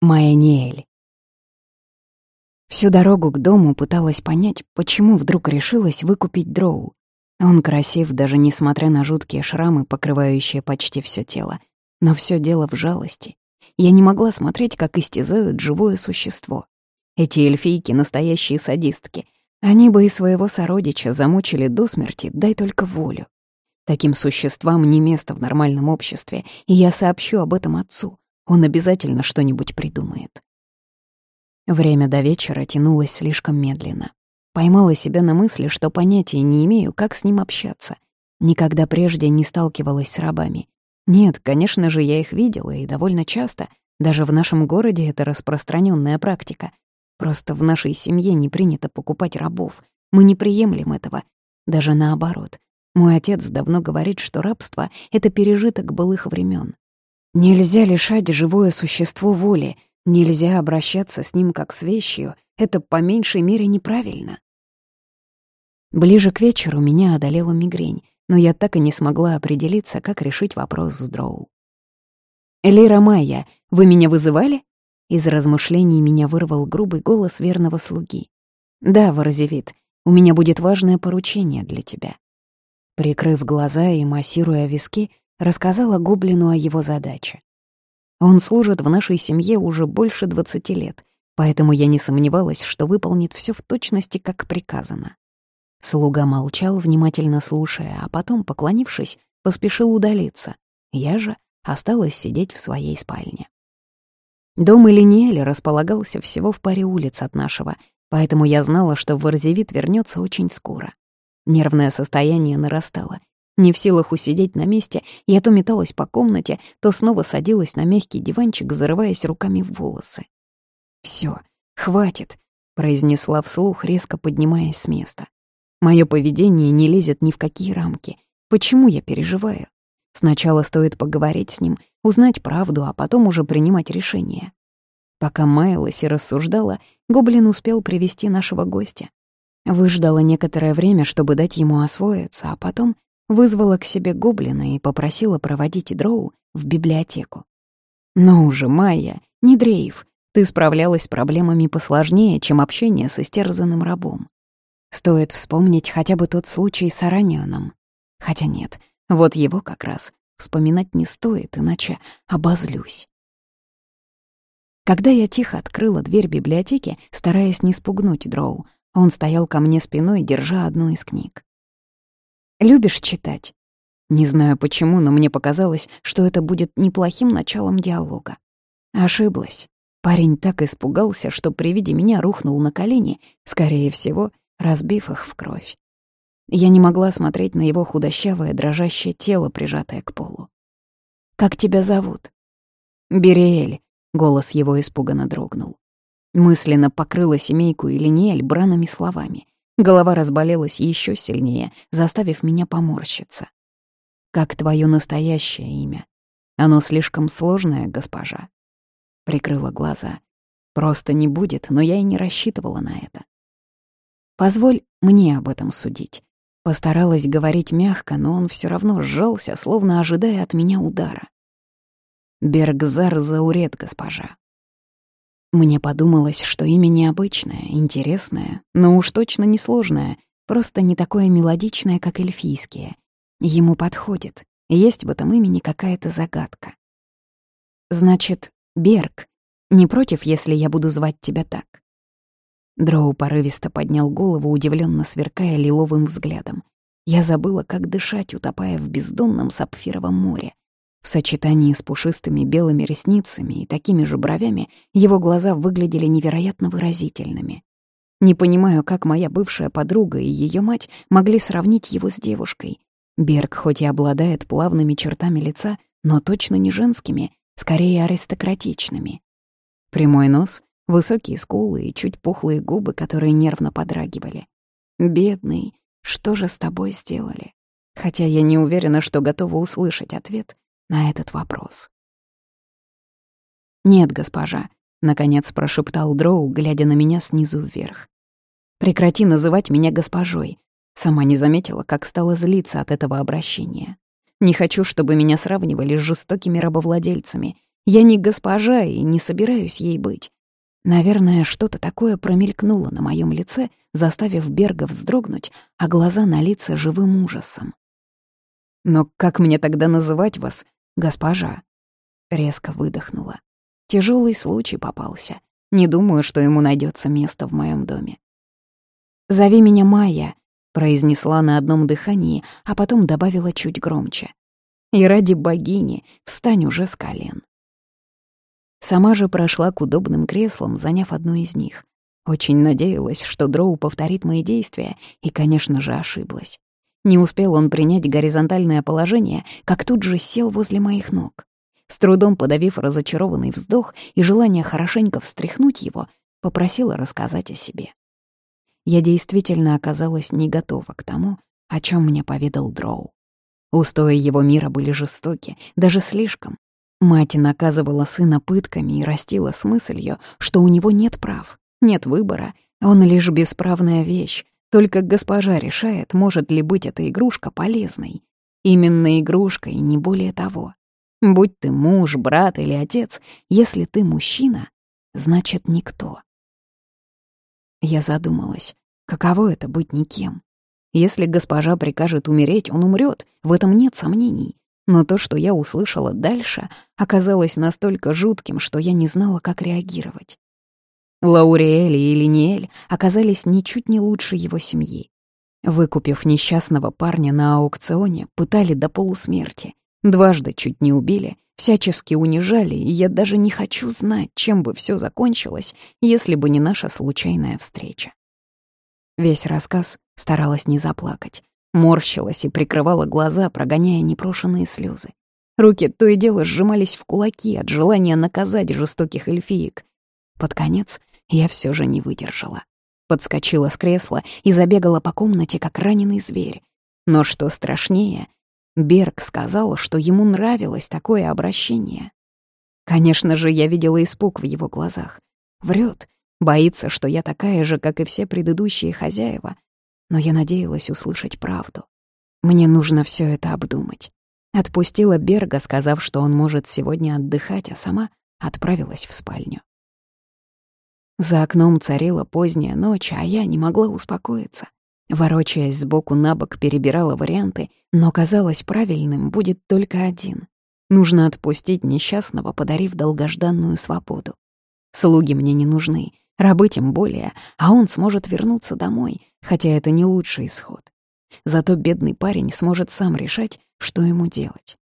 Майя Ниэль. Всю дорогу к дому пыталась понять, почему вдруг решилась выкупить дроу. Он красив, даже несмотря на жуткие шрамы, покрывающие почти все тело. Но все дело в жалости. Я не могла смотреть, как истязают живое существо. Эти эльфийки — настоящие садистки. Они бы и своего сородича замучили до смерти, дай только волю. Таким существам не место в нормальном обществе, и я сообщу об этом отцу. Он обязательно что-нибудь придумает. Время до вечера тянулось слишком медленно. Поймала себя на мысли, что понятия не имею, как с ним общаться. Никогда прежде не сталкивалась с рабами. Нет, конечно же, я их видела, и довольно часто. Даже в нашем городе это распространенная практика. Просто в нашей семье не принято покупать рабов. Мы не приемлем этого. Даже наоборот. Мой отец давно говорит, что рабство — это пережиток былых времен. Нельзя лишать живое существо воли, нельзя обращаться с ним как с вещью, это по меньшей мере неправильно. Ближе к вечеру меня одолела мигрень, но я так и не смогла определиться, как решить вопрос с Дроу. «Элира Майя, вы меня вызывали?» Из размышлений меня вырвал грубый голос верного слуги. «Да, Ворозевит, у меня будет важное поручение для тебя». Прикрыв глаза и массируя виски, рассказала гоблину о его задаче. Он служит в нашей семье уже больше двадцати лет, поэтому я не сомневалась, что выполнит все в точности, как приказано. Слуга молчал, внимательно слушая, а потом, поклонившись, поспешил удалиться. Я же осталась сидеть в своей спальне. Дом Элиниэля располагался всего в паре улиц от нашего, поэтому я знала, что Варзевит вернется очень скоро. Нервное состояние нарастало, не в силах усидеть на месте, я то металась по комнате, то снова садилась на мягкий диванчик, зарываясь руками в волосы. «Всё, хватит», — произнесла вслух, резко поднимаясь с места. «Моё поведение не лезет ни в какие рамки. Почему я переживаю? Сначала стоит поговорить с ним, узнать правду, а потом уже принимать решение». Пока маялась и рассуждала, гоблин успел привести нашего гостя. Выждала некоторое время, чтобы дать ему освоиться, а потом вызвала к себе гоблина и попросила проводить Дроу в библиотеку. «Ну уже, Майя, не дрейф, ты справлялась с проблемами посложнее, чем общение с истерзанным рабом. Стоит вспомнить хотя бы тот случай с Аранионом. Хотя нет, вот его как раз вспоминать не стоит, иначе обозлюсь. Когда я тихо открыла дверь библиотеки, стараясь не спугнуть Дроу, он стоял ко мне спиной, держа одну из книг. Любишь читать?» Не знаю почему, но мне показалось, что это будет неплохим началом диалога. Ошиблась. Парень так испугался, что при виде меня рухнул на колени, скорее всего, разбив их в кровь. Я не могла смотреть на его худощавое, дрожащее тело, прижатое к полу. «Как тебя зовут?» «Бериэль», — голос его испуганно дрогнул. Мысленно покрыла семейку Илиниэль бранными словами. Голова разболелась еще сильнее, заставив меня поморщиться. «Как твое настоящее имя? Оно слишком сложное, госпожа». Прикрыла глаза. «Просто не будет, но я и не рассчитывала на это». «Позволь мне об этом судить». Постаралась говорить мягко, но он все равно сжался, словно ожидая от меня удара. «Бергзар Заурет, госпожа. Мне подумалось, что имя необычное, интересное, но уж точно не сложное, просто не такое мелодичное, как эльфийские. Ему подходит, есть в этом имени какая-то загадка. Значит, Берг, не против, если я буду звать тебя так? Дроу порывисто поднял голову, удивленно сверкая лиловым взглядом. Я забыла, как дышать, утопая в бездонном сапфировом море. В сочетании с пушистыми белыми ресницами и такими же бровями его глаза выглядели невероятно выразительными. Не понимаю, как моя бывшая подруга и ее мать могли сравнить его с девушкой. Берг хоть и обладает плавными чертами лица, но точно не женскими, скорее аристократичными. Прямой нос, высокие скулы и чуть пухлые губы, которые нервно подрагивали. «Бедный, что же с тобой сделали?» Хотя я не уверена, что готова услышать ответ, на этот вопрос. «Нет, госпожа», — наконец прошептал Дроу, глядя на меня снизу вверх. «Прекрати называть меня госпожой». Сама не заметила, как стала злиться от этого обращения. Не хочу, чтобы меня сравнивали с жестокими рабовладельцами. Я не госпожа и не собираюсь ей быть. Наверное, что-то такое промелькнуло на моем лице, заставив Берга вздрогнуть, а глаза налиться живым ужасом. «Но как мне тогда называть вас, госпожа?» Резко выдохнула. Тяжелый случай попался. Не думаю, что ему найдется место в моем доме. «Зови меня Майя», — произнесла на одном дыхании, а потом добавила чуть громче. «И ради богини встань уже с колен». Сама же прошла к удобным креслам, заняв одно из них. Очень надеялась, что Дроу повторит мои действия, и, конечно же, ошиблась. Не успел он принять горизонтальное положение, как тут же сел возле моих ног. С трудом подавив разочарованный вздох и желание хорошенько встряхнуть его, попросила рассказать о себе. Я действительно оказалась не готова к тому, о чем мне поведал Дроу. Устои его мира были жестоки, даже слишком. Мать наказывала сына пытками и растила с мыслью, что у него нет прав, нет выбора, он лишь бесправная вещь, только госпожа решает, может ли быть эта игрушка полезной. Именно игрушка и не более того. Будь ты муж, брат или отец, если ты мужчина, значит никто. Я задумалась, каково это быть никем. Если госпожа прикажет умереть, он умрет, в этом нет сомнений. Но то, что я услышала дальше, оказалось настолько жутким, что я не знала, как реагировать. Лауриэль и Линиэль оказались ничуть не лучше его семьи. Выкупив несчастного парня на аукционе, пытали до полусмерти. Дважды чуть не убили, всячески унижали, и я даже не хочу знать, чем бы все закончилось, если бы не наша случайная встреча. Весь рассказ старалась не заплакать, Морщилась и прикрывала глаза, прогоняя непрошенные слезы. Руки то и дело сжимались в кулаки от желания наказать жестоких эльфиек. Под конец я все же не выдержала. Подскочила с кресла и забегала по комнате, как раненый зверь. Но что страшнее, Берг сказал, что ему нравилось такое обращение. Конечно же, я видела испуг в его глазах. Врет, боится, что я такая же, как и все предыдущие хозяева — но я надеялась услышать правду. Мне нужно все это обдумать. Отпустила Берга, сказав, что он может сегодня отдыхать, а сама отправилась в спальню. За окном царила поздняя ночь, а я не могла успокоиться. Ворочаясь сбоку на бок, перебирала варианты, но казалось правильным будет только один. Нужно отпустить несчастного, подарив долгожданную свободу. Слуги мне не нужны, Рабы тем более, а он сможет вернуться домой, хотя это не лучший исход. Зато бедный парень сможет сам решать, что ему делать.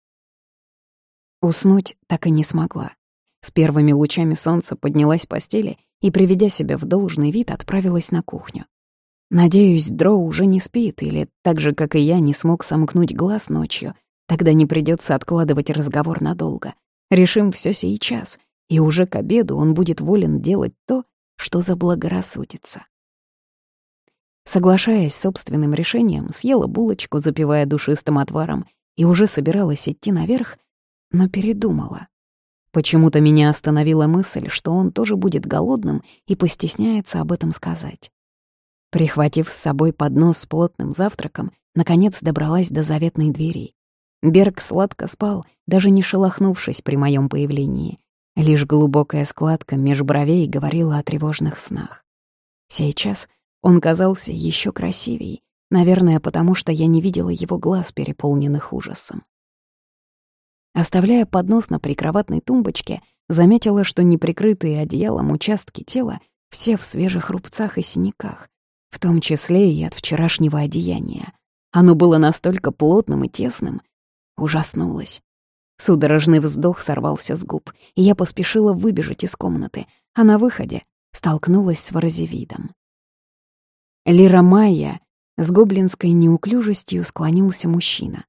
Уснуть так и не смогла. С первыми лучами солнца поднялась с постели и, приведя себя в должный вид, отправилась на кухню. Надеюсь, Дроу уже не спит или, так же, как и я, не смог сомкнуть глаз ночью. Тогда не придется откладывать разговор надолго. Решим все сейчас, и уже к обеду он будет волен делать то, что заблагорассудится. Соглашаясь с собственным решением, съела булочку, запивая душистым отваром, и уже собиралась идти наверх, но передумала. Почему-то меня остановила мысль, что он тоже будет голодным и постесняется об этом сказать. Прихватив с собой поднос с плотным завтраком, наконец добралась до заветной двери. Берг сладко спал, даже не шелохнувшись при моем появлении, Лишь глубокая складка меж бровей говорила о тревожных снах. Сейчас он казался еще красивей, наверное, потому что я не видела его глаз, переполненных ужасом. Оставляя поднос на прикроватной тумбочке, заметила, что неприкрытые одеялом участки тела все в свежих рубцах и синяках, в том числе и от вчерашнего одеяния. Оно было настолько плотным и тесным. Ужаснулась. Судорожный вздох сорвался с губ, и я поспешила выбежать из комнаты, а на выходе столкнулась с ворозевидом. Лира Майя с гоблинской неуклюжестью склонился мужчина.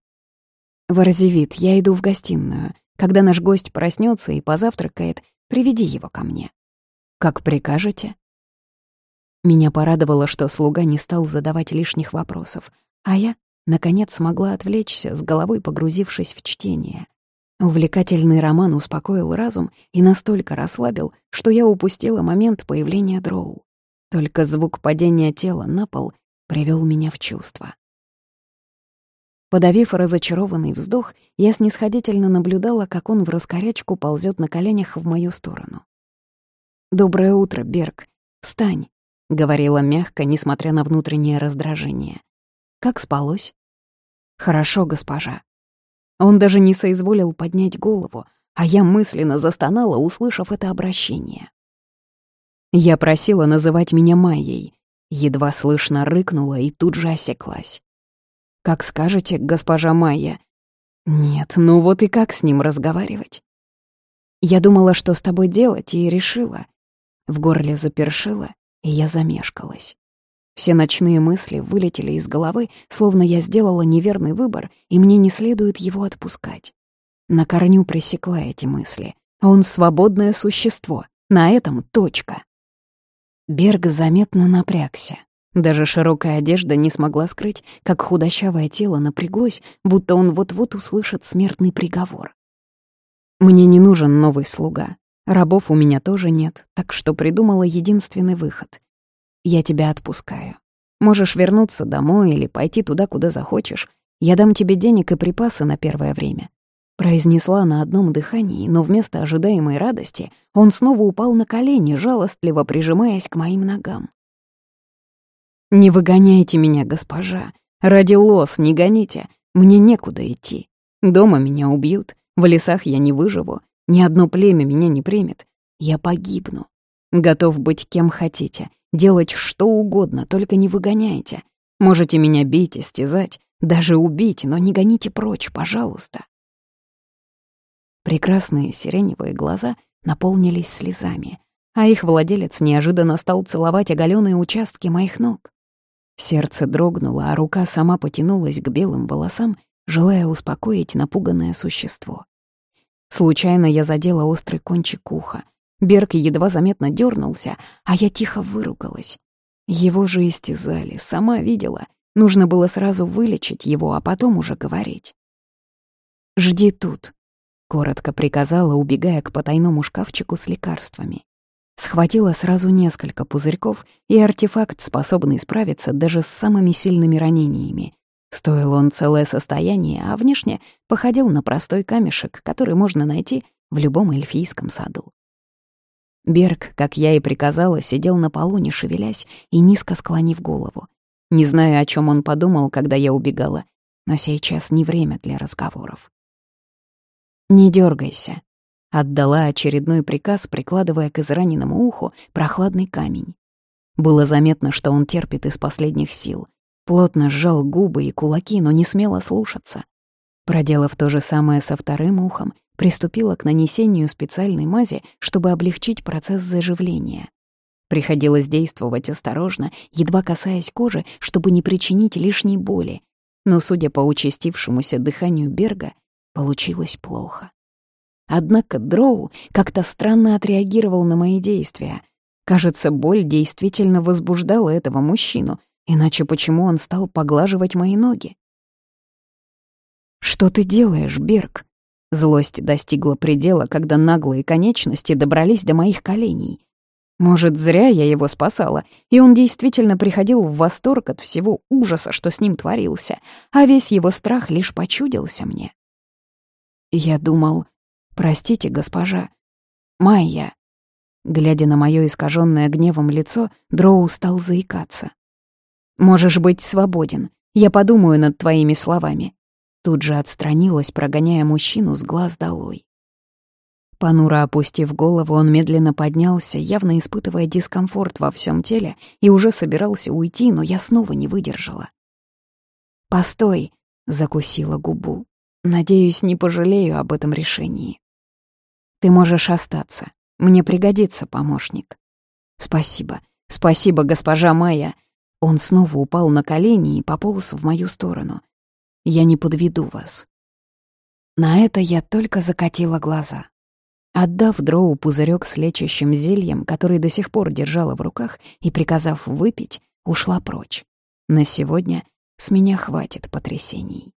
«Ворозевид, я иду в гостиную. Когда наш гость проснется и позавтракает, приведи его ко мне». «Как прикажете?» Меня порадовало, что слуга не стал задавать лишних вопросов, а я, наконец, смогла отвлечься, с головой погрузившись в чтение. Увлекательный роман успокоил разум и настолько расслабил, что я упустила момент появления дроу. Только звук падения тела на пол привел меня в чувство. Подавив разочарованный вздох, я снисходительно наблюдала, как он в раскорячку ползет на коленях в мою сторону. «Доброе утро, Берг. Встань», — говорила мягко, несмотря на внутреннее раздражение. «Как спалось?» «Хорошо, госпожа». Он даже не соизволил поднять голову, а я мысленно застонала, услышав это обращение. Я просила называть меня Майей. Едва слышно рыкнула и тут же осеклась. «Как скажете, госпожа Майя?» «Нет, ну вот и как с ним разговаривать?» Я думала, что с тобой делать, и решила. В горле запершило, и я замешкалась. Все ночные мысли вылетели из головы, словно я сделала неверный выбор, и мне не следует его отпускать. На корню пресекла эти мысли. Он свободное существо. На этом точка. Берг заметно напрягся. Даже широкая одежда не смогла скрыть, как худощавое тело напряглось, будто он вот-вот услышит смертный приговор. «Мне не нужен новый слуга. Рабов у меня тоже нет, так что придумала единственный выход. Я тебя отпускаю. Можешь вернуться домой или пойти туда, куда захочешь. Я дам тебе денег и припасы на первое время. Произнесла на одном дыхании, но вместо ожидаемой радости он снова упал на колени, жалостливо прижимаясь к моим ногам. «Не выгоняйте меня, госпожа. Ради лос не гоните. Мне некуда идти. Дома меня убьют, в лесах я не выживу, ни одно племя меня не примет. Я погибну. Готов быть кем хотите, делать что угодно, только не выгоняйте. Можете меня бить, истязать, даже убить, но не гоните прочь, пожалуйста». Прекрасные сиреневые глаза наполнились слезами, а их владелец неожиданно стал целовать оголенные участки моих ног. Сердце дрогнуло, а рука сама потянулась к белым волосам, желая успокоить напуганное существо. Случайно я задела острый кончик уха. Берг едва заметно дернулся, а я тихо выругалась. Его же истязали, сама видела. Нужно было сразу вылечить его, а потом уже говорить. «Жди тут», Коротко приказала, убегая к потайному шкафчику с лекарствами. Схватила сразу несколько пузырьков и артефакт, способный справиться даже с самыми сильными ранениями. Стоил он целое состояние, а внешне походил на простой камешек, который можно найти в любом эльфийском саду. Берг, как я и приказала, сидел на полу, не шевелясь и низко склонив голову. Не знаю, о чем он подумал, когда я убегала, но сейчас не время для разговоров. «Не дергайся», — отдала очередной приказ, прикладывая к израненному уху прохладный камень. Было заметно, что он терпит из последних сил. Плотно сжал губы и кулаки, но не смело слушаться. Проделав то же самое со вторым ухом, приступила к нанесению специальной мази, чтобы облегчить процесс заживления. Приходилось действовать осторожно, едва касаясь кожи, чтобы не причинить лишней боли. Но, судя по участившемуся дыханию Берга, Получилось плохо. Однако Дроу как-то странно отреагировал на мои действия. Кажется, боль действительно возбуждала этого мужчину, иначе почему он стал поглаживать мои ноги? «Что ты делаешь, Берг?» Злость достигла предела, когда наглые конечности добрались до моих коленей. Может, зря я его спасала, и он действительно приходил в восторг от всего ужаса, что с ним творился, а весь его страх лишь почудился мне. Я думал, простите, госпожа, Майя. Глядя на мое искаженное гневом лицо, Дроу стал заикаться. «Можешь быть свободен. Я подумаю над твоими словами». Тут же отстранилась, прогоняя мужчину с глаз долой. Понуро опустив голову, он медленно поднялся, явно испытывая дискомфорт во всем теле, и уже собирался уйти, но я снова не выдержала. «Постой!» — закусила губу. Надеюсь, не пожалею об этом решении. Ты можешь остаться. Мне пригодится помощник. Спасибо. Спасибо, госпожа Майя. Он снова упал на колени и пополз в мою сторону. Я не подведу вас. На это я только закатила глаза. Отдав дроу пузырек с лечащим зельем, который до сих пор держала в руках, и приказав выпить, ушла прочь. На сегодня с меня хватит потрясений.